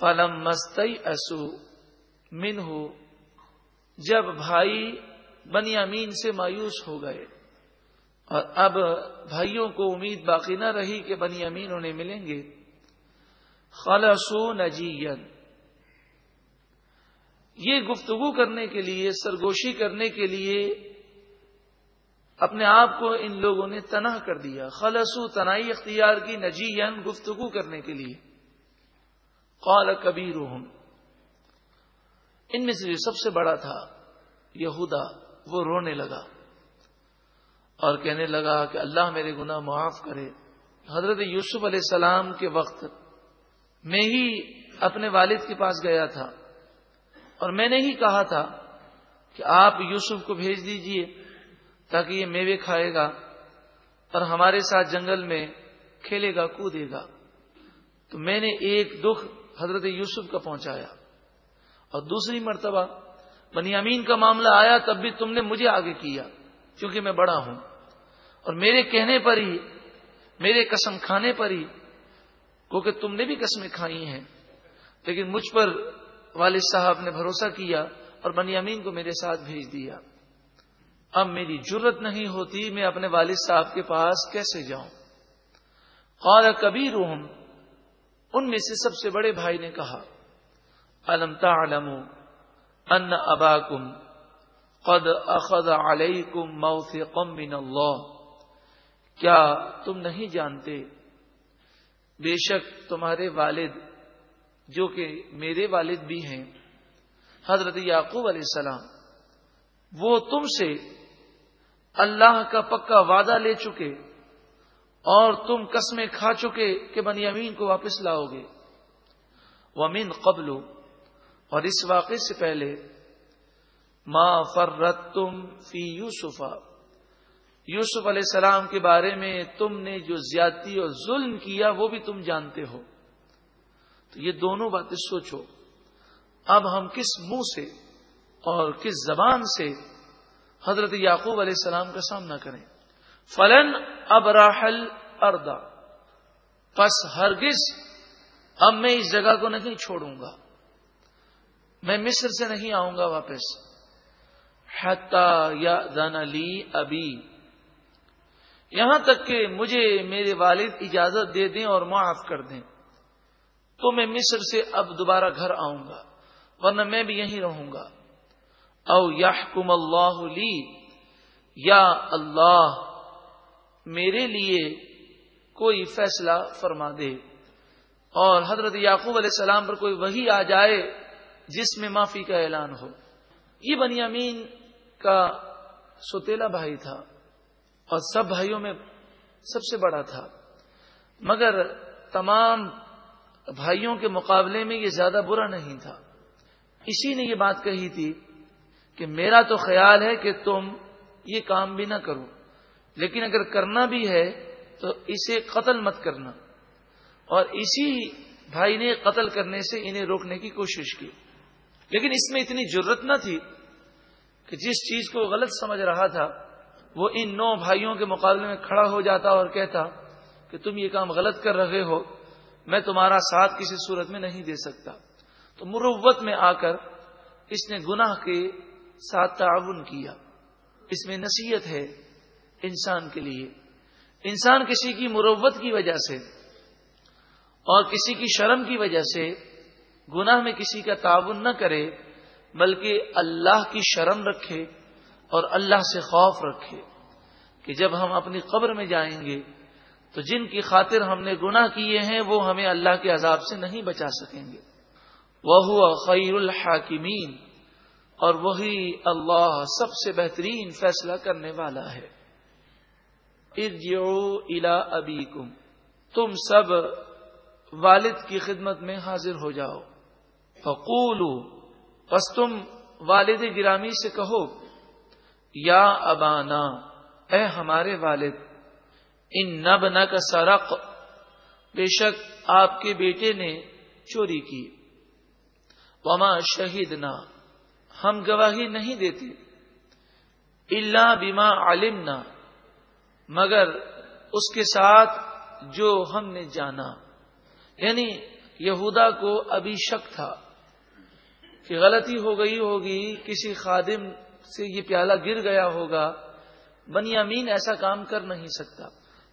Film مستئی اسو من ہو جب بھائی بنی امین سے مایوس ہو گئے۔ اور اب بھائیوں کو امید باقی نہ رہی کہ بنی امین انہیں ملیں گے۔ خلصو نجین یہ گفتگو کرنے کے لیے، سرگوشی کرنے کے لیے اپنے آپ کو ان لوگوں نے تناہ کر دیا۔ خلصو تنائی اختیار کی نجین گفتگو کرنے کے لیے۔ قال کبیر ان میں سے جو سب سے بڑا تھا یہودا، وہ رونے لگا اور کہنے لگا کہ اللہ میرے گناہ معاف کرے۔ حضرت یوسف علیہ السلام کے وقت میں ہی اپنے والد کے پاس گیا تھا اور میں نے ہی کہا تھا کہ آپ یوسف کو بھیج دیجیے تاکہ یہ میوے کھائے گا اور ہمارے ساتھ جنگل میں کھیلے گا، کودے گا۔ تو میں نے ایک دکھ حضرت یوسف کا پہنچایا اور دوسری مرتبہ بنی امین کا معاملہ آیا، تب بھی تم نے مجھے آگے کیا کیونکہ میں بڑا ہوں۔ اور میرے کہنے پر ہی، میرے قسم کھانے پر ہی، کیونکہ تم نے بھی قسمیں کھائی ہیں۔ لیکن مجھ پر والد صاحب نے بھروسہ کیا اور بنی امین کو میرے ساتھ بھیج دیا۔ اب میری جرت نہیں ہوتی، میں اپنے والد صاحب کے پاس کیسے جاؤں؟ اور کبیر ان میں سے سب سے بڑے بھائی نے کہا علم تعلم ان اباکم قد اخذ علیکم موثقا من اللہ؟ کیا تم نہیں جانتے؟ بے شک تمہارے والد، جو کہ میرے والد بھی ہیں، حضرت یعقوب علیہ السلام، وہ تم سے اللہ کا پکا وعدہ لے چکے۔ اور تم قسمیں کھا چکے کہ بنی امین کو واپس لاؤ گے ومین قبل، اور اس واقعے سے پہلے، ما فرت تم فی یوسفا۔ یوسف علیہ السلام کے بارے میں تم نے جو زیادتی اور ظلم کیا وہ بھی تم جانتے ہو۔ تو یہ دونوں باتیں سوچو۔ اب ہم کس منہ سے اور کس زبان سے حضرت یعقوب علیہ السلام کا سامنا کریں؟ فلن اب راہل اردا پس ہرگز اب میں اس جگہ کو نہیں چھوڑوں گا۔ میں مصر سے نہیں آؤں گا واپس۔ یا دن علی ابھی یہاں تک کہ مجھے میرے والد اجازت دے دیں اور معاف کر دیں۔ تو میں مصر سے اب دوبارہ گھر آؤں گا، ورنہ میں بھی یہیں رہوں گا۔ او یا اللہ لی، یا اللہ میرے لیے کوئی فیصلہ فرما دے اور حضرت یعقوب علیہ السلام پر کوئی وہی آ جائے جس میں معافی کا اعلان ہو۔ یہ بنیامین کا سوتےلا بھائی تھا اور سب بھائیوں میں سب سے بڑا تھا۔ مگر تمام بھائیوں کے مقابلے میں یہ زیادہ برا نہیں تھا۔ اسی نے یہ بات کہی تھی کہ میرا تو خیال ہے کہ تم یہ کام بھی نہ کرو۔ لیکن اگر کرنا بھی ہے تو اسے قتل مت کرنا۔ اور اسی بھائی نے قتل کرنے سے انہیں روکنے کی کوشش کی۔ لیکن اس میں اتنی ضرورت نہ تھی کہ جس چیز کو غلط سمجھ رہا تھا، وہ ان نو بھائیوں کے مقابلے میں کھڑا ہو جاتا اور کہتا کہ تم یہ کام غلط کر رہے ہو، میں تمہارا ساتھ کسی صورت میں نہیں دے سکتا۔ تو مروت میں آ کر اس نے گناہ کے ساتھ تعاون کیا۔ اس میں نصیحت ہے انسان کے لیے۔ انسان کسی کی مروت کی وجہ سے اور کسی کی شرم کی وجہ سے گناہ میں کسی کا تعاون نہ کرے، بلکہ اللہ کی شرم رکھے اور اللہ سے خوف رکھے کہ جب ہم اپنی قبر میں جائیں گے تو جن کی خاطر ہم نے گناہ کیے ہیں، وہ ہمیں اللہ کے عذاب سے نہیں بچا سکیں گے۔ وہ خیر الحاکمین اور وہی اللہ سب سے بہترین فیصلہ کرنے والا ہے۔ الا ابی تم سب والد کی خدمت میں حاضر ہو جاؤ۔ فقول بس تم والد گرامی سے کہو، یا ابانا، اے ہمارے والد، ان نب کا سرق، بے شک آپ کے بیٹے نے چوری کی۔ وما شہید ہم گواہی نہیں دیتے۔ اللہ بیما عالم مگر اس کے ساتھ جو ہم نے جانا۔ یعنی یہودا کو ابھی شک تھا کہ غلطی ہو گئی ہوگی، کسی خادم سے یہ پیالہ گر گیا ہوگا۔ بنی امین ایسا کام کر نہیں سکتا۔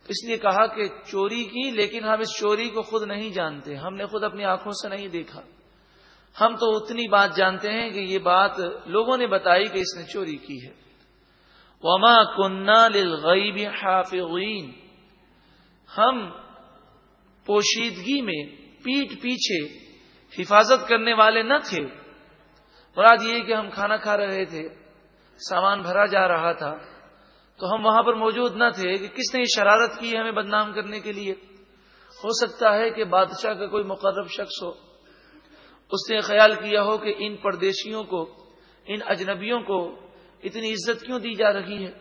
اس لیے کہا کہ چوری کی، لیکن ہم اس چوری کو خود نہیں جانتے۔ ہم نے خود اپنی آنکھوں سے نہیں دیکھا۔ ہم تو اتنی بات جانتے ہیں کہ یہ بات لوگوں نے بتائی کہ اس نے چوری کی ہے۔ وما کنہ للغیب حافظین ہم پوشیدگی میں پیٹ پیچھے حفاظت کرنے والے نہ تھے۔ مراد یہ کہ ہم کھانا کھا رہے تھے، سامان بھرا جا رہا تھا، تو ہم وہاں پر موجود نہ تھے کہ کس نے یہ شرارت کی ہمیں بدنام کرنے کے لیے۔ ہو سکتا ہے کہ بادشاہ کا کوئی مقرب شخص ہو۔ اس نے خیال کیا ہو کہ ان پردیشیوں کو، ان اجنبیوں کو اتنی عزت کیوں دی جا رہی ہے؟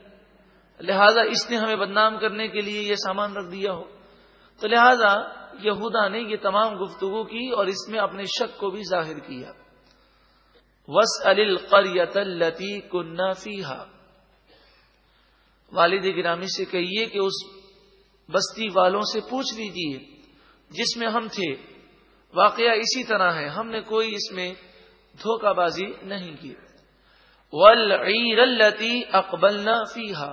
لہذا اس نے ہمیں بدنام کرنے کے لیے یہ سامان رکھ دیا ہو۔ تو لہذا یہودا نے یہ تمام گفتگو کی اور اس میں اپنے شک کو بھی ظاہر کیا۔ وس القریت التی کنہ فیحا والد گرامی سے کہیے کہ اس بستی والوں سے پوچھ لیجیے جس میں ہم تھے۔ واقعہ اسی طرح ہے۔ ہم نے کوئی اس میں دھوکہ بازی نہیں کی۔ ولعیر التی اقبل فیحا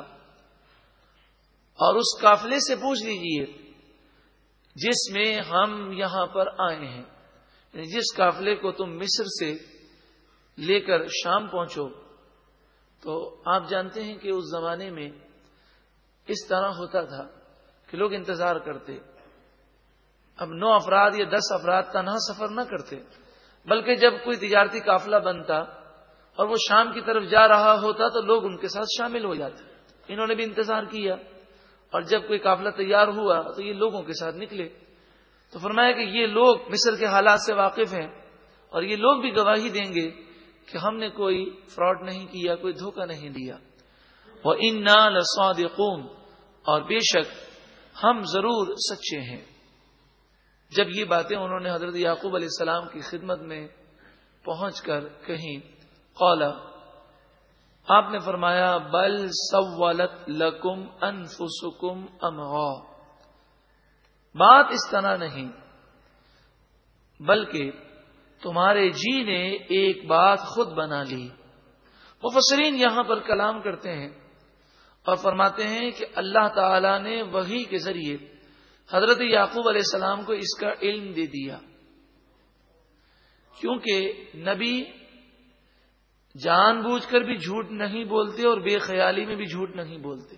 اور اس قافلے سے پوچھ لیجیے جس میں ہم یہاں پر آئے ہیں یعنی جس قافلے کو تم مصر سے لے کر شام پہنچو، تو آپ جانتے ہیں کہ اس زمانے میں اس طرح ہوتا تھا کہ لوگ انتظار کرتے۔ اب نو افراد یا دس افراد تنہا سفر نہ کرتے، بلکہ جب کوئی تجارتی قافلہ بنتا اور وہ شام کی طرف جا رہا ہوتا تو لوگ ان کے ساتھ شامل ہو جاتے انہوں نے بھی انتظار کیا اور جب کوئی قافلہ تیار ہوا تو یہ لوگوں کے ساتھ نکلے تو فرمایا کہ یہ لوگ مصر کے حالات سے واقف ہیں اور یہ لوگ بھی گواہی دیں گے کہ ہم نے کوئی فراڈ نہیں کیا، کوئی دھوکہ نہیں دیا۔ وہ ان لسعدقون اور بے شک ہم ضرور سچے ہیں۔ جب یہ باتیں انہوں نے حضرت یعقوب علیہ السلام کی خدمت میں پہنچ کر کہیں قولا آپ نے فرمایا، بل سولت لکم انفسکم امغا بات اس طرح نہیں، بلکہ تمہارے جی نے ایک بات خود بنا لی۔ مفسرین یہاں پر کلام کرتے ہیں اور فرماتے ہیں کہ اللہ تعالی نے وہی کے ذریعے حضرت یعقوب علیہ السلام کو اس کا علم دے دیا۔ کیونکہ نبی جان بوجھ کر بھی جھوٹ نہیں بولتے اور بے خیالی میں بھی جھوٹ نہیں بولتے۔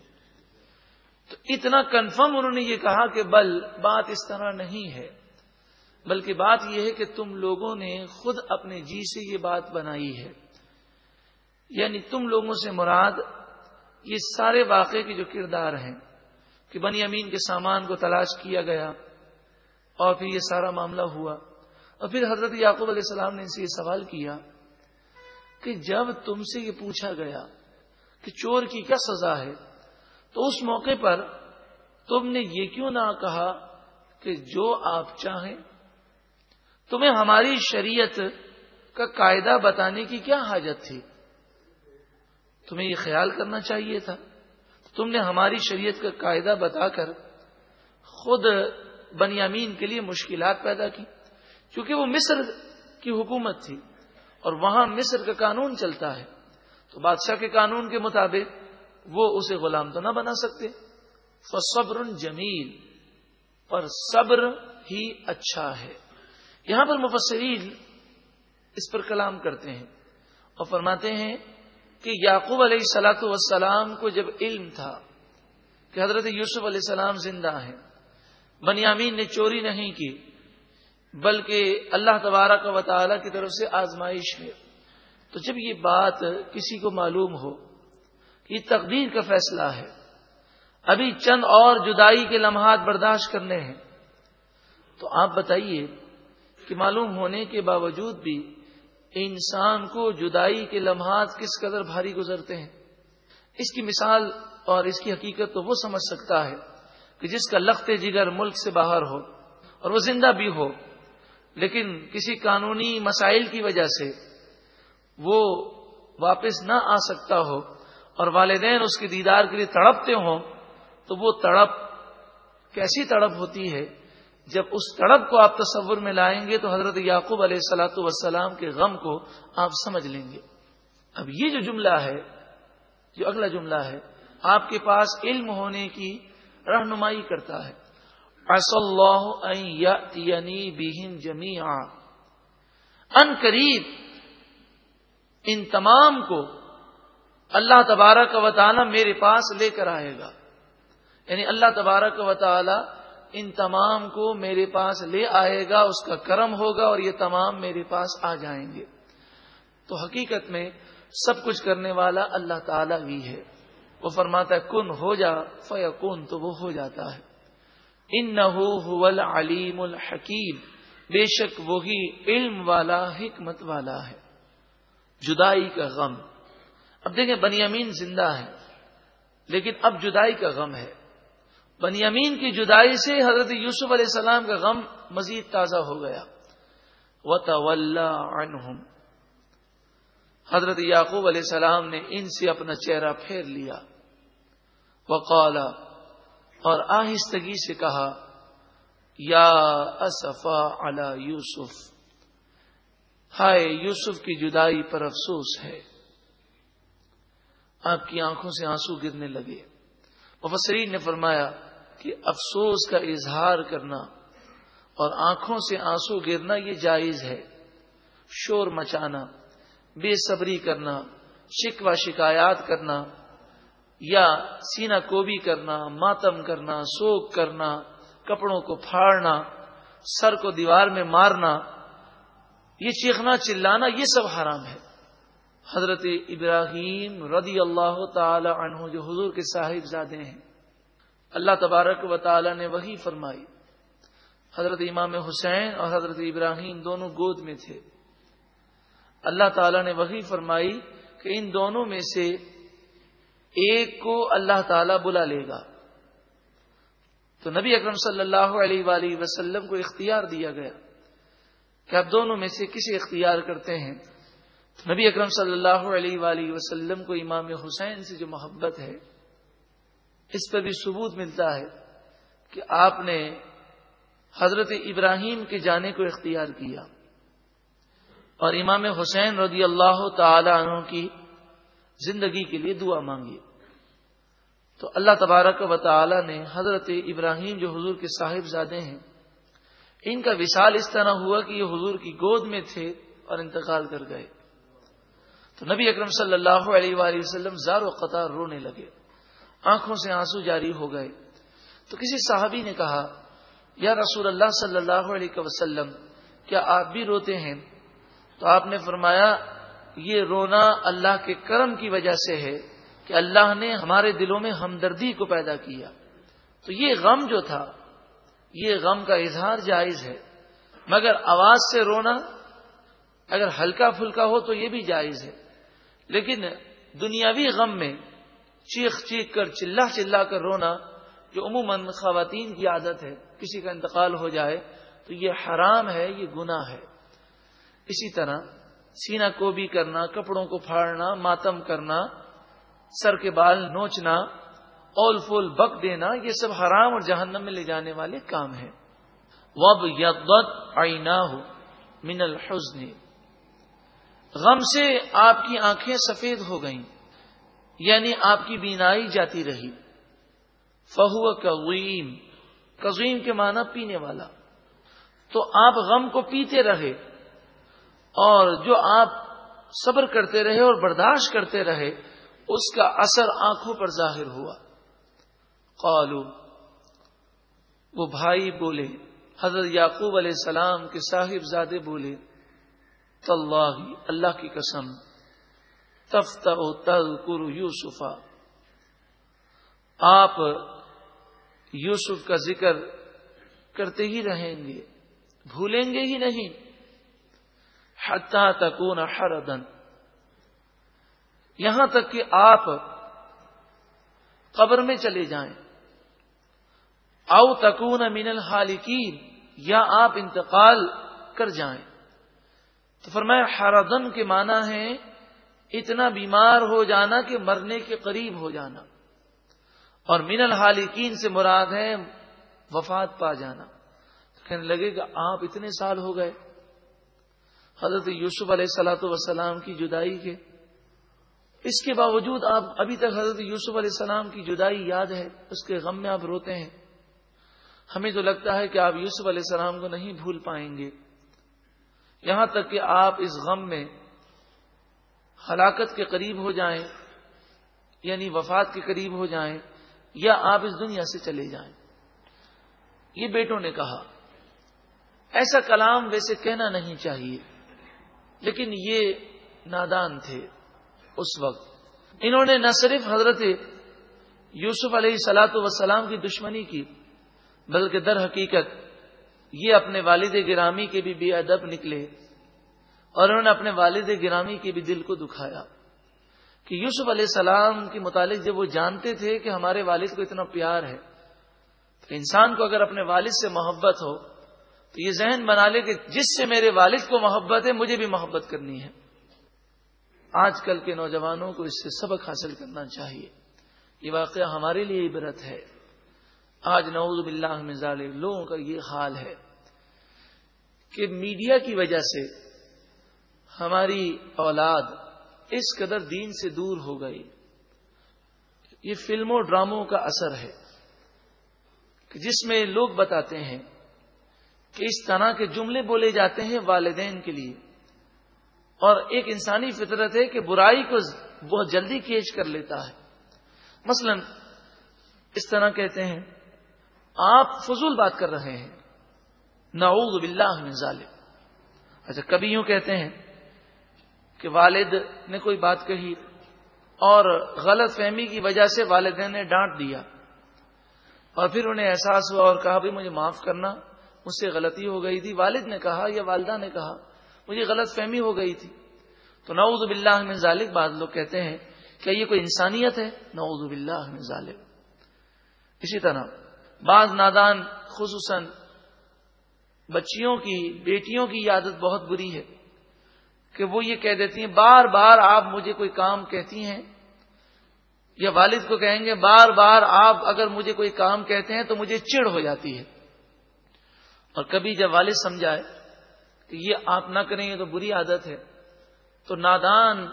تو اتنا کنفرم انہوں نے یہ کہا کہ بل، بات اس طرح نہیں ہے۔ بلکہ بات یہ ہے کہ تم لوگوں نے خود اپنے جی سے یہ بات بنائی ہے۔ یعنی تم لوگوں سے مراد یہ سارے واقعے کے جو کردار ہیں کہ بنی امین کے سامان کو تلاش کیا گیا اور پھر یہ سارا معاملہ ہوا۔ اور پھر حضرت یعقوب علیہ السلام نے ان سے یہ سوال کیا کہ جب تم سے یہ پوچھا گیا کہ چور کی کیا سزا ہے، تو اس موقع پر تم نے یہ کیوں نہ کہا کہ جو آپ چاہیں، تمہیں ہماری شریعت کا قاعدہ بتانے کی کیا حاجت تھی؟ تمہیں یہ خیال کرنا چاہیے تھا۔ تم نے ہماری شریعت کا قاعدہ بتا کر خود بنیامین کے لیے مشکلات پیدا کی کیونکہ وہ مصر کی حکومت تھی۔ اور وہاں مصر کا قانون چلتا ہے۔ تو بادشاہ کے قانون کے مطابق وہ اسے غلام تو نہ بنا سکتے۔ صبر جمیل، پر صبر ہی اچھا ہے۔ یہاں پر مفسرین اس پر کلام کرتے ہیں اور فرماتے ہیں کہ یعقوب علیہ سلاۃ والسلام کو جب علم تھا کہ حضرت یوسف علیہ السلام زندہ ہیں، بنیامین نے چوری نہیں کی۔ بلکہ اللہ تبارہ کا وطالعہ کی طرف سے آزمائش ہے۔ تو جب یہ بات کسی کو معلوم ہو کہ یہ تقدیر کا فیصلہ ہے، ابھی چند اور جدائی کے لمحات برداشت کرنے ہیں، تو آپ بتائیے کہ معلوم ہونے کے باوجود بھی انسان کو جدائی کے لمحات کس قدر بھاری گزرتے ہیں۔ اس کی مثال اور اس کی حقیقت تو وہ سمجھ سکتا ہے کہ جس کا لخت جگر ملک سے باہر ہو اور وہ زندہ بھی ہو لیکن کسی قانونی مسائل کی وجہ سے وہ واپس نہ آ سکتا ہو اور والدین اس کے دیدار کے لیے تڑپتے ہوں تو وہ تڑپ کیسی تڑپ ہوتی ہے؟ جب اس تڑپ کو آپ تصور میں لائیں گے تو حضرت یعقوب علیہ السلاۃ وسلام کے غم کو آپ سمجھ لیں گے۔ اب یہ جو جملہ ہے، جو اگلا جملہ ہے، آپ کے پاس علم ہونے کی رہنمائی کرتا ہے۔ یعنی جمی ان قریب ان تمام کو اللہ تبارک و تعالی میرے پاس لے کر آئے گا. یعنی اللہ تبارک و تعالی ان تمام کو میرے پاس لے آئے گا، اس کا کرم ہوگا اور یہ تمام میرے پاس آ جائیں گے. تو حقیقت میں سب کچھ کرنے والا اللہ تعالی بھی ہے۔ وہ فرماتا ہے، کن ہو جا فیا کن تو وہ ہو جاتا ہے۔ ان نہ علیم الحکیم۔ بے شک وہی علم والا، حکمت والا ہے۔ جدائی کا غم۔ اب دیکھیں بنیامین زندہ ہے لیکن اب جدائی کا غم ہے۔ بنیامین کی جدائی سے حضرت یوسف علیہ السلام کا غم مزید تازہ ہو گیا۔ و عنہم۔ حضرت یعقوب علیہ السلام نے ان سے اپنا چہرہ پھیر لیا۔ وقالا اور آہستگی سے کہا، یا اصفا علی یوسف، ہائے یوسف کی جدائی پر افسوس ہے۔ آپ کی آنکھوں سے آنسو گرنے لگے۔ مفسرین نے فرمایا کہ افسوس کا اظہار کرنا اور آنکھوں سے آنسو گرنا یہ جائز ہے۔ شور مچانا، بے صبری کرنا، شکوہ شکایات کرنا یا سینا کوبی کرنا، ماتم کرنا سوک کرنا، کپڑوں کو پھاڑنا، سر کو دیوار میں مارنا، یہ چیخنا، چلانا، یہ سب حرام ہے۔ حضرت ابراہیم رضی اللہ تعالی عنہ جو حضور کے صاحب زادے ہیں، اللہ تبارک و تعالی نے وہی فرمائی۔ حضرت امام حسین اور حضرت ابراہیم دونوں گود میں تھے۔ اللہ تعالی نے وہی فرمائی کہ ان دونوں میں سے ایک کو اللہ تعالی بلا لے گا۔ تو نبی اکرم صلی اللہ علیہ وآلہ وسلم کو اختیار دیا گیا کہ آپ دونوں میں سے کسی اختیار کرتے ہیں۔ نبی اکرم صلی اللہ علیہ وآلہ وسلم کو امام حسین سے جو محبت ہے، اس پر بھی ثبوت ملتا ہے کہ آپ نے حضرت ابراہیم کے جانے کو اختیار کیا۔ اور امام حسین رضی اللہ تعالی عنہ کی زندگی کے لیے دعا مانگی۔ تو اللہ تبارک و تعالی نے حضرت ابراہیم جو حضور کے صاحب زادے ہیں، ان کا وشال اس طرح ہوا کہ یہ حضور کی گود میں تھے اور انتقال کر گئے۔ تو نبی اکرم صلی اللہ علیہ وآلہ وسلم زار و قطار رونے لگے۔ آنکھوں سے آنسو جاری ہو گئے۔ تو کسی صحابی نے کہا، یا رسول اللہ صلی اللہ علیہ وسلم، کیا آپ بھی روتے ہیں؟ تو آپ نے فرمایا یہ رونا اللہ کے کرم کی وجہ سے ہے کہ اللہ نے ہمارے دلوں میں ہمدردی کو پیدا کیا۔ تو یہ غم جو تھا، یہ غم کا اظہار جائز ہے۔ مگر آواز سے رونا اگر ہلکا پھلکا ہو تو یہ بھی جائز ہے۔ لیکن دنیاوی غم میں چیخ چیخ کر، چلا چلا کر رونا جو عموماً خواتین کی عادت ہے، کسی کا انتقال ہو جائے تو یہ حرام ہے، یہ گناہ ہے۔ اسی طرح سینا کو بھی کرنا، کپڑوں کو پھاڑنا، ماتم کرنا، سر کے بال نوچنا، اول فول بک دینا، یہ سب حرام اور جہنم میں لے جانے والے کام ہیں۔ وب آئینہ ہو من الحزن۔ غم سے آپ کی آنکھیں سفید ہو گئیں یعنی آپ کی بینائی جاتی رہی۔ فہو کغیم کزویم کے معنی پینے والا۔ تو آپ غم کو پیتے رہے۔ اور جو آپ صبر کرتے رہے اور برداشت کرتے رہے، اس کا اثر آنکھوں پر ظاہر ہوا۔ قالو وہ بھائی بولے، حضرت یعقوب علیہ السلام کے صاحب زادے بولے اللہ اللہ کی قسم تفت تل یوسفا۔ آپ یوسف کا ذکر کرتے ہی رہیں گے، بھولیں گے ہی نہیں۔ حتا تکون حردن یہاں تک کہ آپ قبر میں چلے جائیں۔ او تکون من الحالکین، یا آپ انتقال کر جائیں۔ تو فرمایا حردن کے معنی ہے اتنا بیمار ہو جانا کہ مرنے کے قریب ہو جانا۔ اور من الحالکین سے مراد ہے وفات پا جانا۔ کہنے لگے کہ آپ اتنے سال ہو گئے۔ حضرت یوسف علیہ السلاۃ وسلام کی جدائی کے۔ اس کے باوجود آپ ابھی تک حضرت یوسف علیہ السلام کی جدائی یاد ہے، اس کے غم میں آپ روتے ہیں۔ ہمیں تو لگتا ہے کہ آپ یوسف علیہ السلام کو نہیں بھول پائیں گے۔ یہاں تک کہ آپ اس غم میں ہلاکت کے قریب ہو جائیں یعنی وفات کے قریب ہو جائیں، یا آپ اس دنیا سے چلے جائیں۔ یہ بیٹوں نے کہا، ایسا کلام ویسے کہنا نہیں چاہیے۔ لیکن یہ نادان تھے اس وقت۔ انہوں نے نہ صرف حضرت یوسف علیہ سلاۃ وسلام کی دشمنی کی، بلکہ در حقیقت یہ اپنے والد گرامی کے بھی بے ادب نکلے اور انہوں نے اپنے والد گرامی کے بھی دل کو دکھایا کہ یوسف علیہ السلام کے متعلق جب وہ جانتے تھے کہ ہمارے والد کو اتنا پیار ہے، تو انسان کو اگر اپنے والد سے محبت ہو تو یہ ذہن بنا لے کہ جس سے میرے والد کو محبت ہے، مجھے بھی محبت کرنی ہے۔ آج کل کے نوجوانوں کو اس سے سبق حاصل کرنا چاہیے۔ یہ واقعہ ہمارے لیے عبرت ہے۔ آج نعوذ باللہ من ظالم لوگوں کا یہ حال ہے کہ میڈیا کی وجہ سے ہماری اولاد اس قدر دین سے دور ہو گئی۔ یہ فلموں، ڈراموں کا اثر ہے جس میں لوگ بتاتے ہیں کہ اس طرح کے جملے بولے جاتے ہیں والدین کے لیے۔ اور ایک انسانی فطرت ہے کہ برائی کو بہت جلدی کیچ کر لیتا ہے۔ مثلا اس طرح کہتے ہیں، آپ فضول بات کر رہے ہیں۔ نعوذ باللہ من ظالم اچھا کبھی یوں کہتے ہیں کہ والد نے کوئی بات کہی اور غلط فہمی کی وجہ سے والدین نے ڈانٹ دیا اور پھر انہیں احساس ہوا اور کہا بھی مجھے معاف کرنا۔ مجھ سے غلطی ہو گئی تھی، والد نے کہا یا والدہ نے کہا، مجھے غلط فہمی ہو گئی تھی۔ تو نعوذ باللہ من ظالب بعض لوگ کہتے ہیں کہ یہ کوئی انسانیت ہے، نعوذ باللہ من ظالب اسی طرح، بعض نادان، خصوصاً بچیوں کی، بیٹیوں کی عادت بہت بری ہے کہ وہ یہ کہہ دیتی ہیں، بار بار آپ مجھے کوئی کام کہتی ہیں یا والد کو کہیں گے، بار بار آپ اگر مجھے کوئی کام کہتے ہیں تو مجھے چڑ ہو جاتی ہے۔ اور کبھی جب والد سمجھائے کہ یہ آپ نہ کریں گے تو بری عادت ہے، تو نادان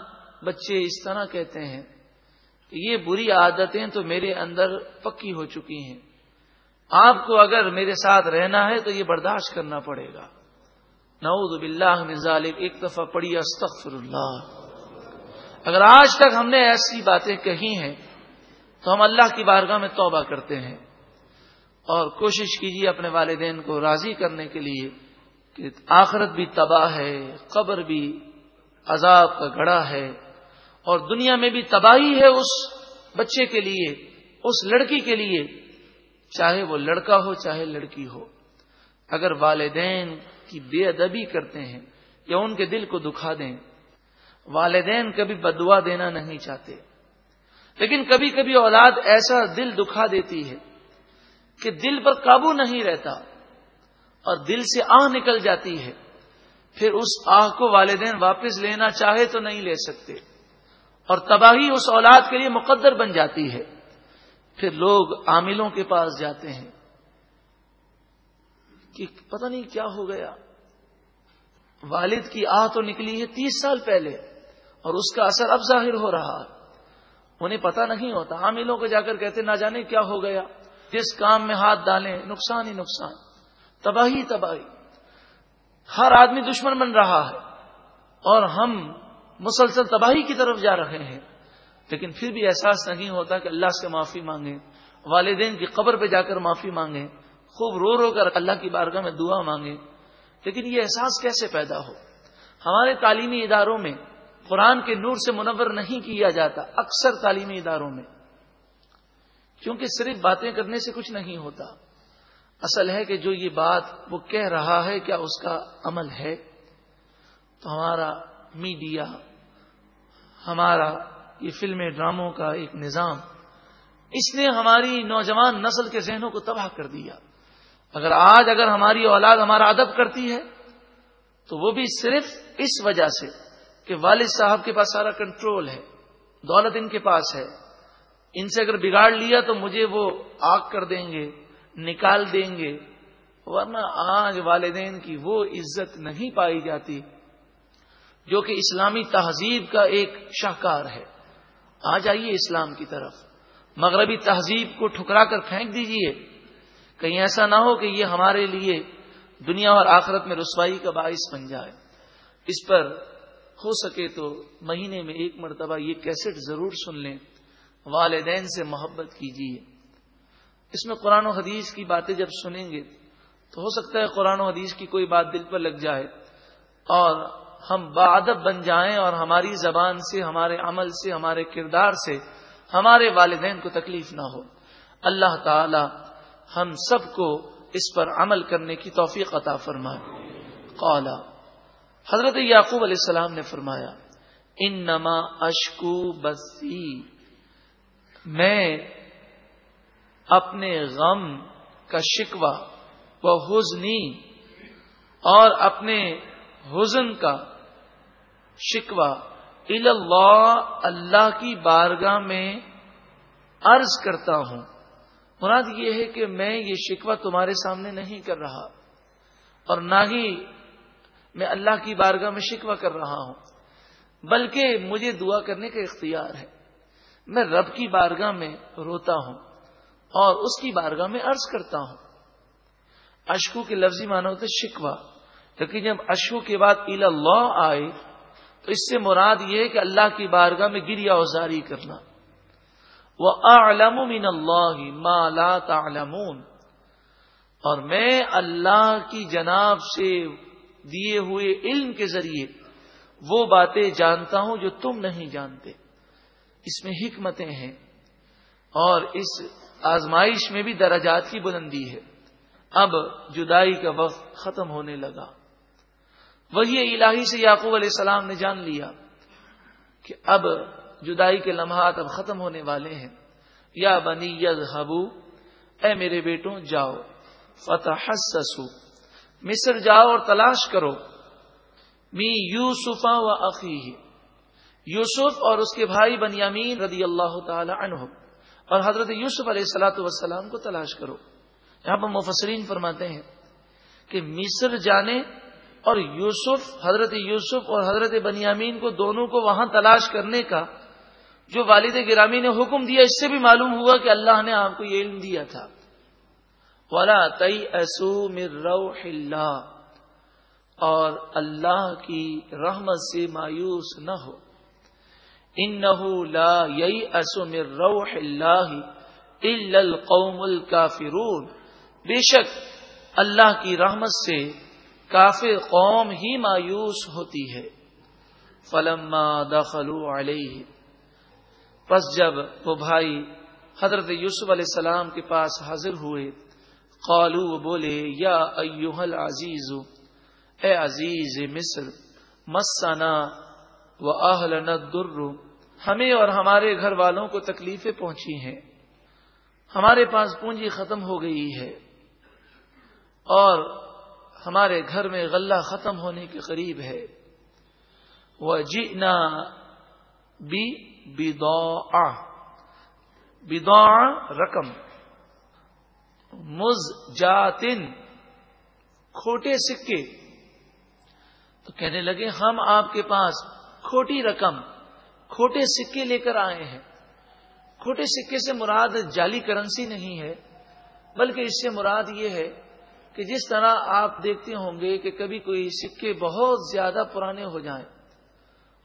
بچے اس طرح کہتے ہیں کہ یہ بری عادتیں تو میرے اندر پکی ہو چکی ہیں۔ آپ کو اگر میرے ساتھ رہنا ہے تو یہ برداشت کرنا پڑے گا۔ نعوذ باللہ من ظالم ایک دفعہ پڑھی استغفر اللہ اگر آج تک ہم نے ایسی باتیں کہی ہیں تو ہم اللہ کی بارگاہ میں توبہ کرتے ہیں۔ اور کوشش کیجیے اپنے والدین کو راضی کرنے کے لیے کہ آخرت بھی تباہ ہے، قبر بھی عذاب کا گڑا ہے اور دنیا میں بھی تباہی ہے اس بچے کے لیے، اس لڑکی کے لیے، چاہے وہ لڑکا ہو، چاہے لڑکی ہو۔ اگر والدین کی بے ادبی کرتے ہیں یا ان کے دل کو دکھا دیں، والدین کبھی بدوا دینا نہیں چاہتے۔ لیکن کبھی کبھی اولاد ایسا دل دکھا دیتی ہے کہ دل پر قابو نہیں رہتا اور دل سے آہ نکل جاتی ہے، پھر اس آہ کو والدین واپس لینا چاہے تو نہیں لے سکتے۔ اور تباہی اس اولاد کے لیے مقدر بن جاتی ہے۔ پھر لوگ عاملوں کے پاس جاتے ہیں۔ کہ پتہ نہیں کیا ہو گیا۔ والد کی آہ تو نکلی ہے تیس سال پہلے اور اس کا اثر اب ظاہر ہو رہا انہیں پتہ نہیں ہوتا۔ عاملوں کو جا کر کہتے نہ جانے کیا ہو گیا۔ جس کام میں ہاتھ ڈالیں، نقصان ہی نقصان۔ تباہی تباہی۔ ہر آدمی دشمن بن رہا ہے۔ اور ہم مسلسل تباہی کی طرف جا رہے ہیں۔ لیکن پھر بھی احساس نہیں ہوتا کہ اللہ سے معافی مانگیں۔ والدین کی قبر پہ جا کر معافی مانگیں۔ خوب رو رو کر اللہ کی بارگاہ میں دعا مانگیں۔ لیکن یہ احساس کیسے پیدا ہو؟ ہمارے تعلیمی اداروں میں قرآن کے نور سے منور نہیں کیا جاتا، اکثر تعلیمی اداروں میں۔ کیونکہ صرف باتیں کرنے سے کچھ نہیں ہوتا۔ اصل ہے کہ جو یہ بات وہ کہہ رہا ہے، کیا اس کا عمل ہے؟ تو ہمارا میڈیا، ہمارا یہ فلمیں، ڈراموں کا ایک نظام، اس نے ہماری نوجوان نسل کے ذہنوں کو تباہ کر دیا۔ اگر آج اگر ہماری اولاد ہمارا ادب کرتی ہے، تو وہ بھی صرف اس وجہ سے کہ والد صاحب کے پاس سارا کنٹرول ہے، دولت ان کے پاس ہے۔ ان سے اگر بگاڑ لیا تو مجھے وہ آگ کر دیں گے، نکال دیں گے۔ ورنہ آج والدین کی وہ عزت نہیں پائی جاتی، جو کہ اسلامی تہذیب کا ایک شاہکار ہے۔ آ جائیے اسلام کی طرف۔ مغربی تہذیب کو ٹھکرا کر پھینک دیجیے۔ کہیں ایسا نہ ہو کہ یہ ہمارے لیے دنیا اور آخرت میں رسوائی کا باعث بن جائے۔ اس پر ہو سکے تو مہینے میں ایک مرتبہ یہ کیسٹ ضرور سن لیں۔ والدین سے محبت کیجیے۔ اس میں قرآن و حدیث کی باتیں جب سنیں گے، تو ہو سکتا ہے قرآن و حدیث کی کوئی بات دل پر لگ جائے۔ اور ہم بادب بن جائیں اور ہماری زبان سے، ہمارے عمل سے، ہمارے کردار سے ہمارے والدین کو تکلیف نہ ہو۔ اللہ تعالی ہم سب کو اس پر عمل کرنے کی توفیق عطا فرمائے۔ قالا حضرت یعقوب علیہ السلام نے فرمایا ان نما اشکو بسی۔ میں اپنے غم کا شکوہ و حزنی اور اپنے حزن کا شکوہ اللہ اللہ کی بارگاہ میں عرض کرتا ہوں۔ مراد یہ ہے کہ میں یہ شکوہ تمہارے سامنے نہیں کر رہا اور نہ ہی میں اللہ کی بارگاہ میں شکوہ کر رہا ہوں، بلکہ مجھے دعا کرنے کا اختیار ہے۔ میں رب کی بارگاہ میں روتا ہوں اور اس کی بارگاہ میں عرض کرتا ہوں۔ اشکو کے لفظی معنی ہوتے شکوا لیکن جب اشکو کے بعد الا اللہ آئے، تو اس سے مراد یہ ہے کہ اللہ کی بارگاہ میں گریا اوزاری کرنا۔ وہ علم من اللہ مالا تعلمون۔ اور میں اللہ کی جناب سے دیے ہوئے علم کے ذریعے وہ باتیں جانتا ہوں جو تم نہیں جانتے۔ اس میں حکمتیں ہیں اور اس آزمائش میں بھی درجات کی بلندی ہے۔ اب جدائی کا وقت ختم ہونے لگا۔ وہی الہی سے یعقوب علیہ السلام نے جان لیا کہ اب جدائی کے لمحات اب ختم ہونے والے ہیں۔ یا بنی ید اے میرے بیٹوں، جاؤ فتح مصر جاؤ اور تلاش کرو۔ می یوسفا و عقی یوسف اور اس کے بھائی بنیامین رضی اللہ تعالی عنہ اور حضرت یوسف علیہ السلاۃ وسلام کو تلاش کرو۔ یہاں پر مفسرین فرماتے ہیں کہ مصر جانے اور یوسف، حضرت یوسف اور حضرت بنیامین کو دونوں کو وہاں تلاش کرنے کا جو والد گرامی نے حکم دیا، اس سے بھی معلوم ہوا کہ اللہ نے آپ کو یہ علم دیا تھا۔ ولا تئی ایسو مر اور اللہ کی رحمت سے مایوس نہ ہو۔ ان لا یئی ایسو مر روح اللہ القوم الکافرون۔ بے شک اللہ کی رحمت سے کافر قوم ہی مایوس ہوتی ہے۔ فلما دخلو علیہ۔ پس جب وہ بھائی حضرت یوسف علیہ السلام کے پاس حاضر ہوئے قالو بولے، یا ایوہ عزیز اے عزیز مصر، مسنا و اہل در ہمیں اور ہمارے گھر والوں کو تکلیفیں پہنچی ہیں۔ ہمارے پاس پونجی ختم ہو گئی ہے۔ اور ہمارے گھر میں غلہ ختم ہونے کے قریب ہے۔ وہ جینا بی بدا رقم۔ مز جاتن کھوٹے سکے۔ تو کہنے لگے، ہم آپ کے پاس کھوٹی رقم، کھوٹے سکے لے کر آئے ہیں۔ کھوٹے سکے سے مراد جعلی کرنسی نہیں ہے، بلکہ اس سے مراد یہ ہے کہ جس طرح آپ دیکھتے ہوں گے کہ کبھی کوئی سکے بہت زیادہ پرانے ہو جائیں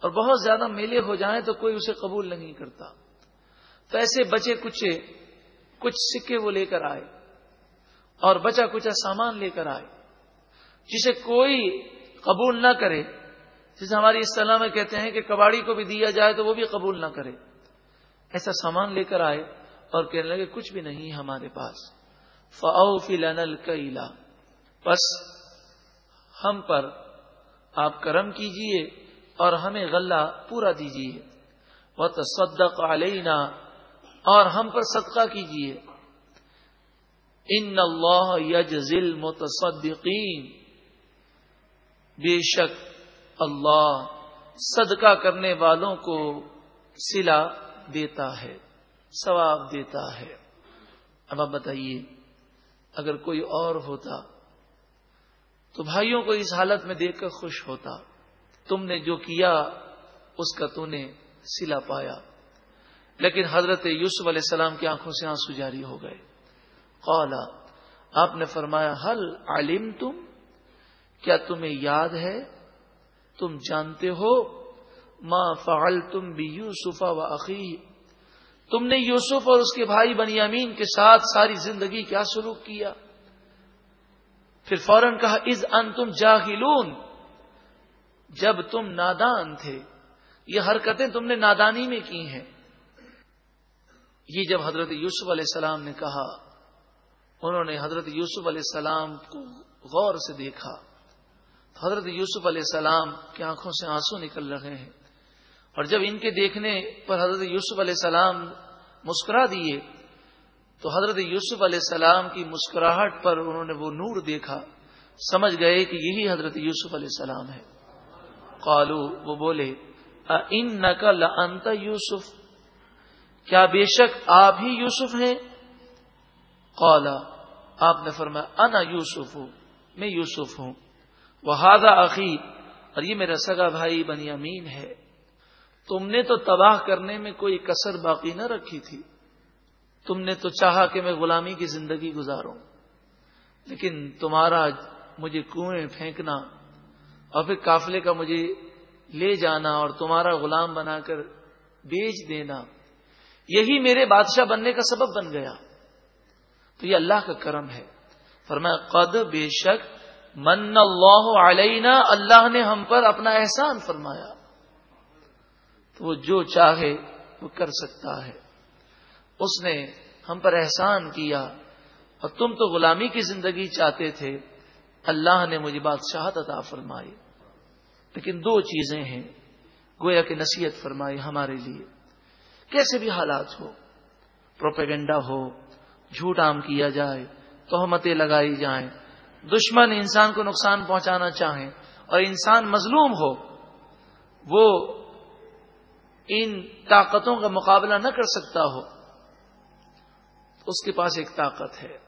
اور بہت زیادہ میلے ہو جائیں تو کوئی اسے قبول نہیں کرتا۔ تو ایسے بچے کچھ کچھ سکے وہ لے کر آئے اور بچا کچھ سامان لے کر آئے، جسے کوئی قبول نہ کرے۔ جسے ہماری اصطلاح میں کہتے ہیں کہ کباڑی کو بھی دیا جائے تو وہ بھی قبول نہ کرے۔ ایسا سامان لے کر آئے اور کہنے لگے، کچھ بھی نہیں ہمارے پاس۔ فاؤ فلن بس ہم پر آپ کرم کیجیے اور ہمیں غلہ پورا دیجیے وہ تصدق علینا اور ہم پر صدقہ کیجیے ان اللہ یجزل متصدقین بے شک اللہ صدقہ کرنے والوں کو سلا دیتا ہے، ثواب دیتا ہے۔ اب آپ بتائیے، اگر کوئی اور ہوتا، تو بھائیوں کو اس حالت میں دیکھ کر خوش ہوتا۔ تم نے جو کیا، اس کا تو نے سلا پایا۔ لیکن حضرت یوسف علیہ السلام کی آنکھوں سے آنسو جاری ہو گئے۔ قولا آپ نے فرمایا حل علم تم کیا تمہیں یاد ہے؟ تم جانتے ہو؟ ما فعل تم بھی یوسفا و عقی تم نے یوسف اور اس کے بھائی بنی امین کے ساتھ ساری زندگی کیا سلوک کیا؟ پھر فوراً کہا از ان تم جاہلون جب تم نادان تھے، یہ حرکتیں تم نے نادانی میں کی ہیں۔ یہ جب حضرت یوسف علیہ السلام نے کہا، انہوں نے حضرت یوسف علیہ السلام کو غور سے دیکھا۔ حضرت یوسف علیہ السلام کی آنکھوں سے آنسو نکل رہے ہیں۔ اور جب ان کے دیکھنے پر حضرت یوسف علیہ السلام مسکرا دیے، تو حضرت یوسف علیہ السلام کی مسکراہٹ پر انہوں نے وہ نور دیکھا۔ سمجھ گئے کہ یہی حضرت یوسف علیہ السلام ہے۔ قالو، وہ بولے ان نقل انت یوسف کیا بے شک آپ ہی یوسف ہیں؟ قالا، آپ نے فرمایا، انا یوسف ہوں، میں یوسف ہوں وہ ہاضا عقی اور یہ میرا سگا بھائی بنی امین ہے۔ تم نے تو تباہ کرنے میں کوئی کسر باقی نہ رکھی تھی۔ تم نے تو چاہا کہ میں غلامی کی زندگی گزاروں۔ لیکن تمہارا مجھے کنویں پھینکنا اور پھر قافلے کا مجھے لے جانا اور تمہارا غلام بنا کر بیچ دینا، یہی میرے بادشاہ بننے کا سبب بن گیا۔ تو یہ اللہ کا کرم ہے۔ فرمایا، قد بے شک من اللہ علینا، اللہ نے ہم پر اپنا احسان فرمایا۔ تو وہ جو چاہے وہ کر سکتا ہے۔ اس نے ہم پر احسان کیا۔ اور تم تو غلامی کی زندگی چاہتے تھے۔ اللہ نے مجھے بادشاہت عطا فرمائی۔ لیکن دو چیزیں ہیں۔ گویا کہ نصیحت فرمائی ہمارے لیے۔ کیسے بھی حالات ہو، پروپیگنڈا ہو، جھوٹ عام کیا جائے، تہمتیں لگائی جائیں دشمن انسان کو نقصان پہنچانا چاہیں اور انسان مظلوم ہو، وہ ان طاقتوں کا مقابلہ نہ کر سکتا ہو، اس کے پاس ایک طاقت ہے۔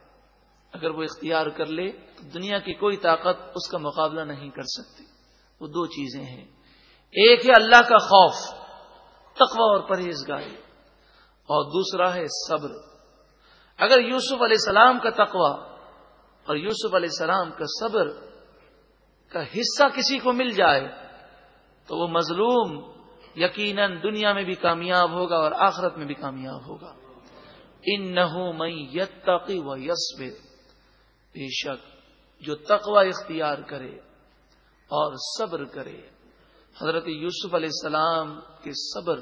اگر وہ اختیار کر لے، تو دنیا کی کوئی طاقت اس کا مقابلہ نہیں کر سکتی۔ وہ دو چیزیں ہیں۔ ایک ہے اللہ کا خوف، تقوی اور پرہیزگاری۔ اور دوسرا ہے صبر۔ اگر یوسف علیہ السلام کا تقوی اور یوسف علیہ السلام کا صبر کا حصہ کسی کو مل جائے تو وہ مظلوم یقیناً دنیا میں بھی کامیاب ہوگا اور آخرت میں بھی کامیاب ہوگا۔ ان نہ یتقی و یسب بے شک جو تقوی اختیار کرے اور صبر کرے۔ حضرت یوسف علیہ السلام کے صبر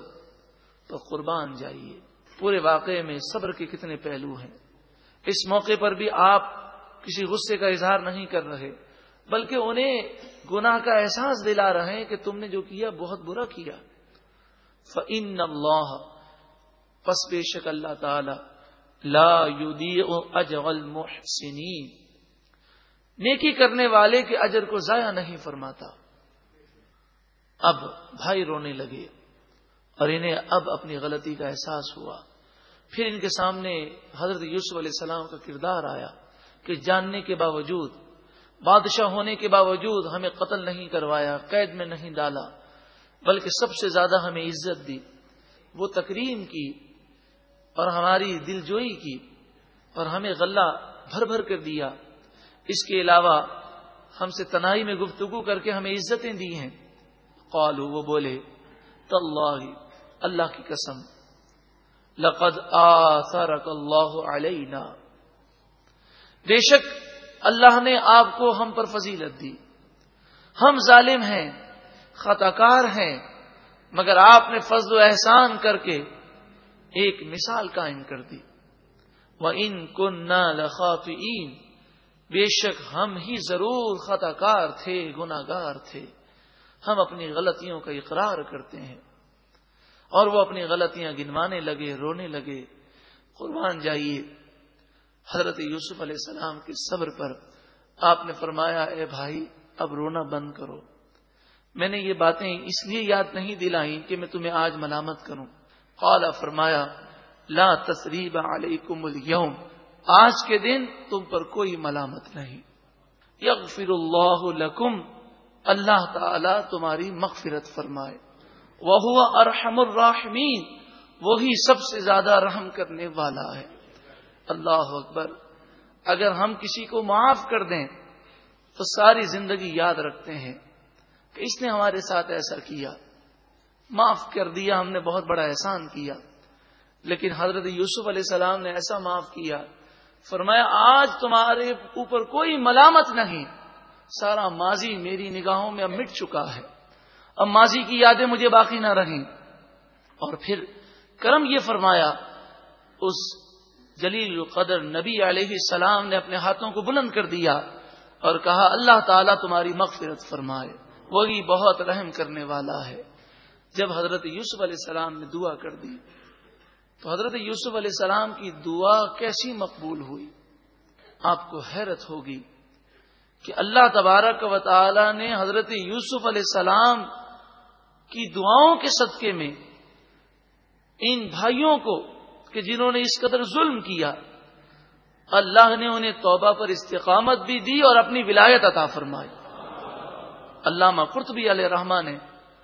تو قربان جائیے۔ پورے واقعے میں صبر کے کتنے پہلو ہیں۔ اس موقع پر بھی آپ کسی غصے کا اظہار نہیں کر رہے، بلکہ انہیں گناہ کا احساس دلا رہے ہیں کہ تم نے جو کیا بہت برا کیا۔ فن اللہ پس بے شک اللہ تعالی، لا اجغل محسنین نیکی کرنے والے کے اجر کو ضائع نہیں فرماتا۔ اب بھائی رونے لگے اور انہیں اب اپنی غلطی کا احساس ہوا۔ پھر ان کے سامنے حضرت یوسف علیہ السلام کا کردار آیا۔ کہ جاننے کے باوجود، بادشاہ ہونے کے باوجود ہمیں قتل نہیں کروایا، قید میں نہیں ڈالا، بلکہ سب سے زیادہ ہمیں عزت دی۔ وہ تکریم کی اور ہماری دل جوئی کی اور ہمیں غلہ بھر بھر کر دیا۔ اس کے علاوہ ہم سے تنہائی میں گفتگو کر کے ہمیں عزتیں دی ہیں۔ قالو وہ بولے اللہ اللہ کی قسم، لقد آثرک اللہ علینا۔ بے شک اللہ نے آپ کو ہم پر فضیلت دی۔ ہم ظالم ہیں خطا کار ہیں، مگر آپ نے فضل و احسان کر کے ایک مثال قائم کر دی۔ وہ ان کو نہ بے شک ہم ہی ضرور خطا کار تھے گناگار تھے۔ ہم اپنی غلطیوں کا اقرار کرتے ہیں۔ اور وہ اپنی غلطیاں گنوانے لگے، رونے لگے۔ قربان جائیے۔ حضرت یوسف علیہ السلام کے صبر پر آپ نے فرمایا، اے بھائی، اب رونا بند کرو۔ میں نے یہ باتیں اس لیے یاد نہیں دلائی کہ میں تمہیں آج ملامت کروں۔ قال، فرمایا، لا تصریب علیکم اليوم۔ آج کے دن تم پر کوئی ملامت نہیں۔ یغفر اللہ لکم۔ اللہ تعالی تمہاری مغفرت فرمائے۔ وہ ارحم الراحمین۔ وہی سب سے زیادہ رحم کرنے والا ہے۔ اللہ اکبر، اگر ہم کسی کو معاف کر دیں تو ساری زندگی یاد رکھتے ہیں کہ اس نے ہمارے ساتھ ایسا کیا۔ معاف کر دیا، ہم نے بہت بڑا احسان کیا۔ لیکن حضرت یوسف علیہ السلام نے ایسا معاف کیا۔ فرمایا، آج تمہارے اوپر کوئی ملامت نہیں۔ سارا ماضی میری نگاہوں میں اب مٹ چکا ہے۔ اب ماضی کی یادیں مجھے باقی نہ رہیں۔ اور پھر کرم یہ فرمایا، اس جلیل قدر نبی علیہ السلام نے اپنے ہاتھوں کو بلند کر دیا اور کہا، اللہ تعالیٰ تمہاری مغفرت فرمائے، وہی بہت رحم کرنے والا ہے۔ جب حضرت یوسف علیہ السلام نے دعا کر دی، تو حضرت یوسف علیہ السلام کی دعا کیسی مقبول ہوئی؟ آپ کو حیرت ہوگی کہ اللہ تبارک و تعالی نے حضرت یوسف علیہ السلام کی دعاؤں کے صدقے میں ان بھائیوں کو کہ جنہوں نے اس قدر ظلم کیا، اللہ نے انہیں توبہ پر استقامت بھی دی اور اپنی ولایت عطا فرمائی۔ علامہ قرطبی علیہ رحمان نے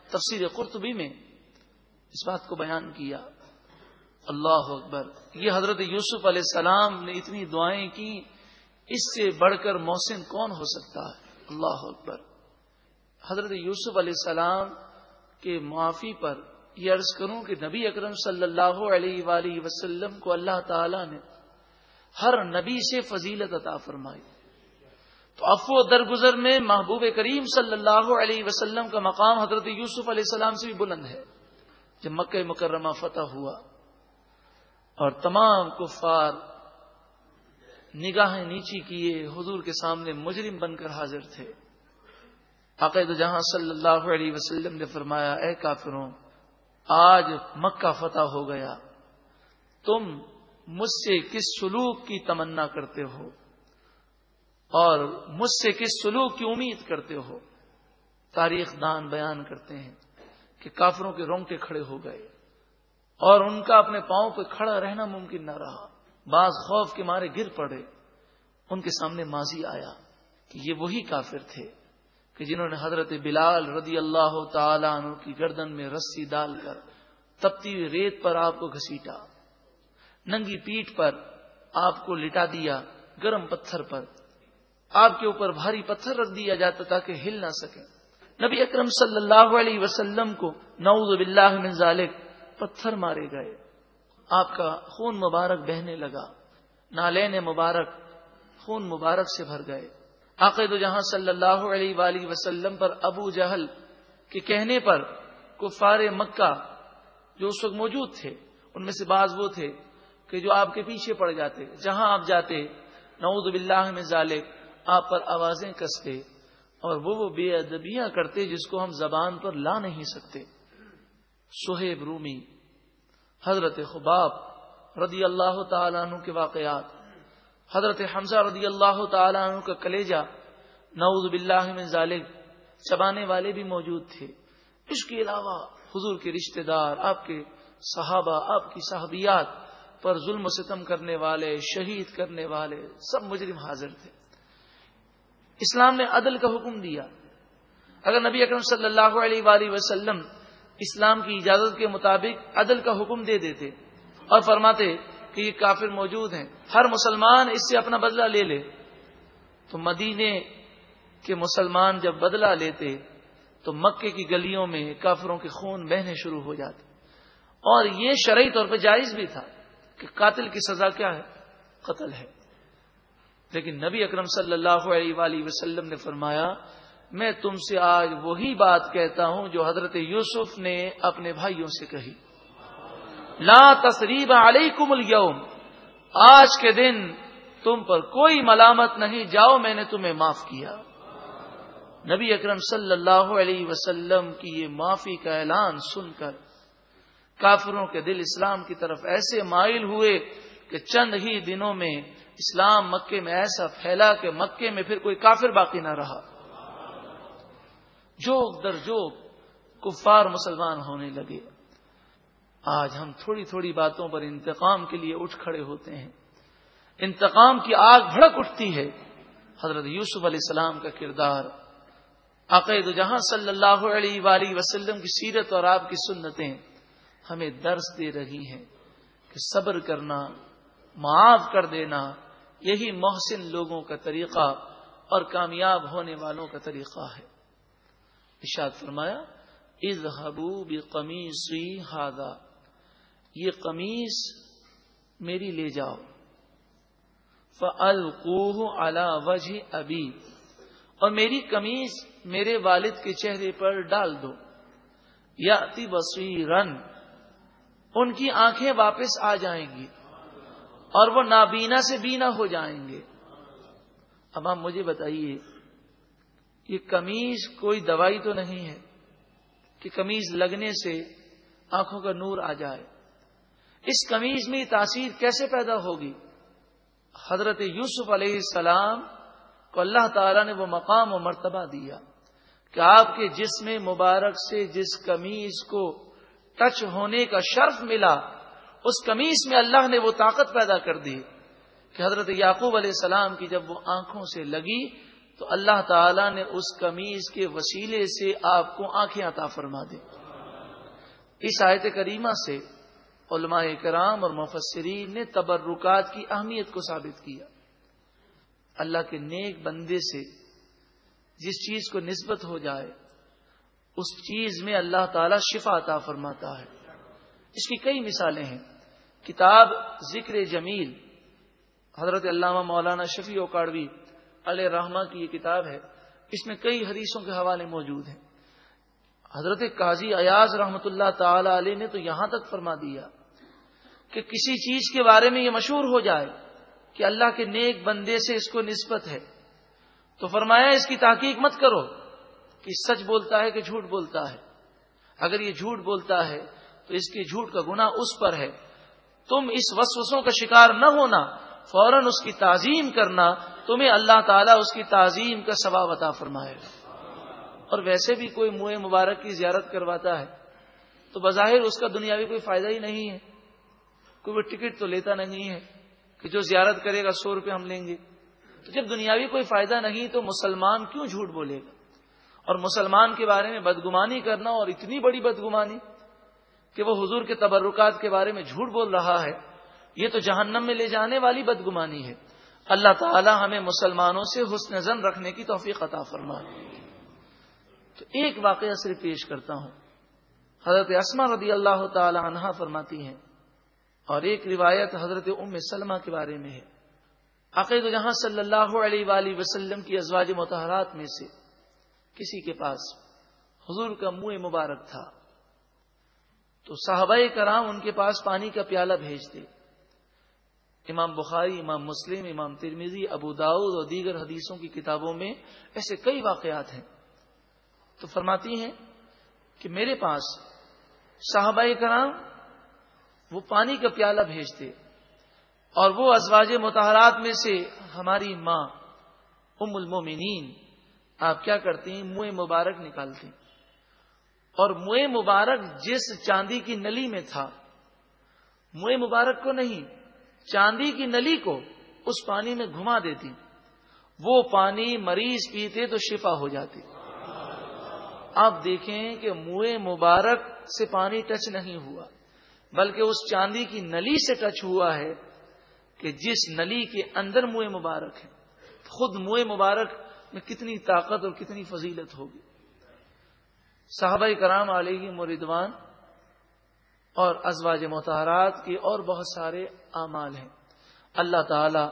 تفسیر قرطبی میں اس بات کو بیان کیا۔ اللہ اکبر، یہ حضرت یوسف علیہ السلام نے اتنی دعائیں کی، اس سے بڑھ کر محسن کون ہو سکتا ہے؟ اللہ اکبر۔ حضرت یوسف علیہ السلام کے معافی پر یہ عرض کروں کہ نبی اکرم صلی اللہ علیہ وآلہ وسلم کو اللہ تعالی نے ہر نبی سے فضیلت عطا فرمائی۔ تو افو درگزر میں محبوب کریم صلی اللہ علیہ وسلم کا مقام حضرت یوسف علیہ السلام سے بھی بلند ہے۔ جب مکہ مکرمہ فتح ہوا اور تمام کفار نگاہیں نیچی کیے، حضور کے سامنے مجرم بن کر حاضر تھے۔ عقید جہاں صلی اللہ علیہ وسلم نے فرمایا، اے کافروں آج مکہ فتح ہو گیا۔ تم مجھ سے کس سلوک کی تمنا کرتے ہو؟ اور مجھ سے کس سلوک کی امید کرتے ہو؟ تاریخ دان بیان کرتے ہیں کہ کافروں کے رونگٹے کھڑے ہو گئے اور ان کا اپنے پاؤں پہ کھڑا رہنا ممکن نہ رہا۔ بعض خوف کے مارے گر پڑے۔ ان کے سامنے ماضی آیا کہ یہ وہی کافر تھے۔ کہ جنہوں نے حضرت بلال رضی اللہ تعالی عنہ کی گردن میں رسی ڈال کر تپتی ہوئی ریت پر آپ کو گھسیٹا، ننگی پیٹ پر آپ کو لٹا دیا، گرم پتھر پر آپ کے اوپر بھاری پتھر رکھ دیا جاتا تاکہ ہل نہ سکے۔ نبی اکرم صلی اللہ علیہ وسلم کو نعوذ باللہ من ذالک پتھر مارے گئے۔ آپ کا خون مبارک بہنے لگا، نالین مبارک خون مبارک سے بھر گئے۔ عقید جہاں صلی اللہ علیہ وآلہ وسلم پر ابو جہل کے کہنے پر کفار مکہ جو اس وقت موجود تھے، ان میں سے بعض وہ تھے کہ جو آپ کے پیچھے پڑ جاتے، جہاں آپ جاتے، نعوذ باللہ میں ظالق آپ پر آوازیں کستے اور وہ وہ بے ادبیاں کرتے جس کو ہم زبان پر لا نہیں سکتے۔ سہیب رومی، حضرت خباب رضی اللہ تعالیٰ عنہ کے واقعات۔ حضرت حمزہ رضی اللہ تعالیٰ عنہ کا کلیجہ نعوذ باللہ من ظالق چبانے والے بھی موجود تھے۔ اس کے علاوہ حضور کے رشتہ دار، آپ کے صحابہ، آپ کی صحابیات پر ظلم و ستم کرنے والے، شہید کرنے والے سب مجرم حاضر تھے۔ اسلام نے عدل کا حکم دیا۔ اگر نبی اکرم صلی اللہ علیہ وآلہ وسلم اسلام کی اجازت کے مطابق عدل کا حکم دے دیتے اور فرماتے کہ یہ کافر موجود ہیں۔ ہر مسلمان اس سے اپنا بدلہ لے لے۔ تو مدینے کے مسلمان جب بدلہ لیتے، تو مکے کی گلیوں میں کافروں کے خون بہنے شروع ہو جاتے۔ اور یہ شرعی طور پہ جائز بھی تھا کہ قاتل کی سزا کیا ہے؟ قتل ہے۔ لیکن نبی اکرم صلی اللہ علیہ وآلہ وسلم نے فرمایا، میں تم سے آج وہی بات کہتا ہوں جو حضرت یوسف نے اپنے بھائیوں سے کہی۔ لا تصریب علیکم اليوم آج کے دن تم پر کوئی ملامت نہیں، جاؤ میں نے تمہیں معاف کیا۔ نبی اکرم صلی اللہ علیہ وسلم کی یہ معافی کا اعلان سن کر کافروں کے دل اسلام کی طرف ایسے مائل ہوئے کہ چند ہی دنوں میں اسلام مکے میں ایسا پھیلا کہ مکے میں پھر کوئی کافر باقی نہ رہا۔ جوک در جوک کفار مسلمان ہونے لگے۔ آج ہم تھوڑی تھوڑی باتوں پر انتقام کے لیے اٹھ کھڑے ہوتے ہیں۔ انتقام کی آگ بھڑک اٹھتی ہے۔ حضرت یوسف علیہ السلام کا کردار۔ عقید جہاں صلی اللہ علیہ وآلہ وسلم کی سیرت اور آپ کی سنتیں ہمیں درس دے رہی ہیں کہ صبر کرنا، معاف کر دینا، یہی محسن لوگوں کا طریقہ اور کامیاب ہونے والوں کا طریقہ ہے۔ اشاد فرمایا از حبوب قمیصی ہادا یہ قمیص میری لے جاؤ۔ فلقوہ الا وجہ ابھی اور میری کمیز میرے والد کے چہرے پر ڈال دو۔ یا رن ان کی آنکھیں واپس آ جائیں گی اور وہ نابینا سے بینا ہو جائیں گے۔ اب آپ مجھے بتائیے، یہ کمیز کوئی دوائی تو نہیں ہے کہ کمیز لگنے سے آنکھوں کا نور آ جائے؟ اس کمیز میں تاثیر کیسے پیدا ہوگی؟ حضرت یوسف علیہ السلام کو اللہ تعالی نے وہ مقام و مرتبہ دیا کہ آپ کے جسم مبارک سے جس کمیز کو ٹچ ہونے کا شرف ملا، اس کمیز میں اللہ نے وہ طاقت پیدا کر دی کہ حضرت یعقوب علیہ السلام کی جب وہ آنکھوں سے لگی تو اللہ تعالی نے اس کمیز کے وسیلے سے آپ کو آنکھیں عطا فرما دی اس آیت کریمہ سے علماء کرام اور مفسرین نے تبرکات کی اہمیت کو ثابت کیا۔ اللہ کے نیک بندے سے جس چیز کو نسبت ہو جائے، اس چیز میں اللہ تعالی شفا عطا فرماتا ہے۔ اس کی کئی مثالیں ہیں۔ کتاب ذکر جمیل، حضرت علامہ مولانا شفیع اوکاڑوی علیہ رحمہ کی یہ کتاب ہے۔ اس میں کئی حدیثوں کے حوالے موجود ہیں۔ حضرت قاضی ایاز رحمت اللہ تعالی علیہ نے تو یہاں تک فرما دیا کہ کسی چیز کے بارے میں یہ مشہور ہو جائے کہ اللہ کے نیک بندے سے اس کو نسبت ہے۔ تو فرمایا، اس کی تحقیق مت کرو کہ سچ بولتا ہے کہ جھوٹ بولتا ہے۔ اگر یہ جھوٹ بولتا ہے تو اس کے جھوٹ کا گنا اس پر ہے۔ تم اس وسوسوں کا شکار نہ ہونا، فوراً اس کی تعظیم کرنا، تمہیں اللہ تعالیٰ اس کی تعظیم کا ثواب عطا فرمائے گا۔ اور ویسے بھی کوئی منہ مبارک کی زیارت کرواتا ہے تو بظاہر اس کا دنیاوی کوئی فائدہ ہی نہیں ہے۔ کوئی وہ ٹکٹ تو لیتا نہیں ہے کہ جو زیارت کرے گا سو روپے ہم لیں گے۔ تو جب دنیاوی کوئی فائدہ نہیں تو مسلمان کیوں جھوٹ بولے گا؟ اور مسلمان کے بارے میں بدگمانی کرنا اور اتنی بڑی بدگمانی کہ وہ حضور کے تبرکات کے بارے میں جھوٹ بول رہا ہے، یہ تو جہنم میں لے جانے والی بدگمانی ہے۔ اللہ تعالی ہمیں مسلمانوں سے حسن زن رکھنے کی توفیق عطا فرما۔ تو ایک واقعہ صرف پیش کرتا ہوں۔ حضرت اسما رضی اللہ تعالی عنہا فرماتی ہیں اور ایک روایت حضرت ام سلمہ کے بارے میں ہے۔ عقید جہاں صلی اللہ علیہ وآلہ وسلم کی ازواج متحرات میں سے کسی کے پاس حضور کا منہ مبارک تھا۔ تو صحابہ کرام ان کے پاس پانی کا پیالہ بھیجتے۔ امام بخاری، امام مسلم، امام ترمیزی ابو داود اور دیگر حدیثوں کی کتابوں میں ایسے کئی واقعات ہیں۔ تو فرماتی ہیں کہ میرے پاس صحابہ کرام وہ پانی کا پیالہ بھیجتے اور وہ ازواج متحرات میں سے ہماری ماں، ام المومنین، آپ کیا کرتی ہیں؟ منہ مبارک نکالتی اور منہ مبارک جس چاندی کی نلی میں تھا منہ مبارک کو نہیں، چاندی کی نلی کو اس پانی میں گھما دیتی۔ وہ پانی مریض پیتے تو شفا ہو جاتی۔ آپ دیکھیں کہ منہ مبارک سے پانی ٹچ نہیں ہوا۔ بلکہ اس چاندی کی نلی سے ٹچ ہوا ہے کہ جس نلی کے اندر منہ مبارک ہے خود منہ مبارک میں کتنی طاقت اور کتنی فضیلت ہوگی۔ صحابہ کرام علیہ مردوان اور ازواج متحرات کے اور بہت سارے اعمال ہیں۔ اللہ تعالی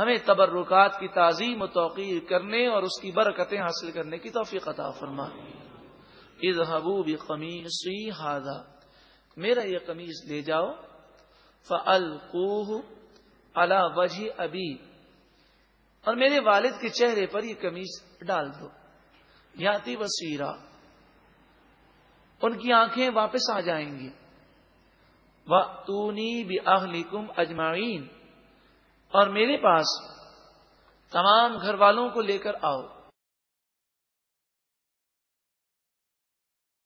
ہمیں تبرکات کی تعظیم و توقیر کرنے اور اس کی برکتیں حاصل کرنے کی توفیق عطا فرما حبوب قمیصی ہادا میرا یہ قمیض لے جاؤ۔ فلقوہ اللہ وجہ ابھی اور میرے والد کے چہرے پر یہ قمیض ڈال دو۔ یاتی وسیرا ان کی آنکھیں واپس آ جائیں گی۔ وہ تونی بھی اجمعین اور میرے پاس تمام گھر والوں کو لے کر آؤ۔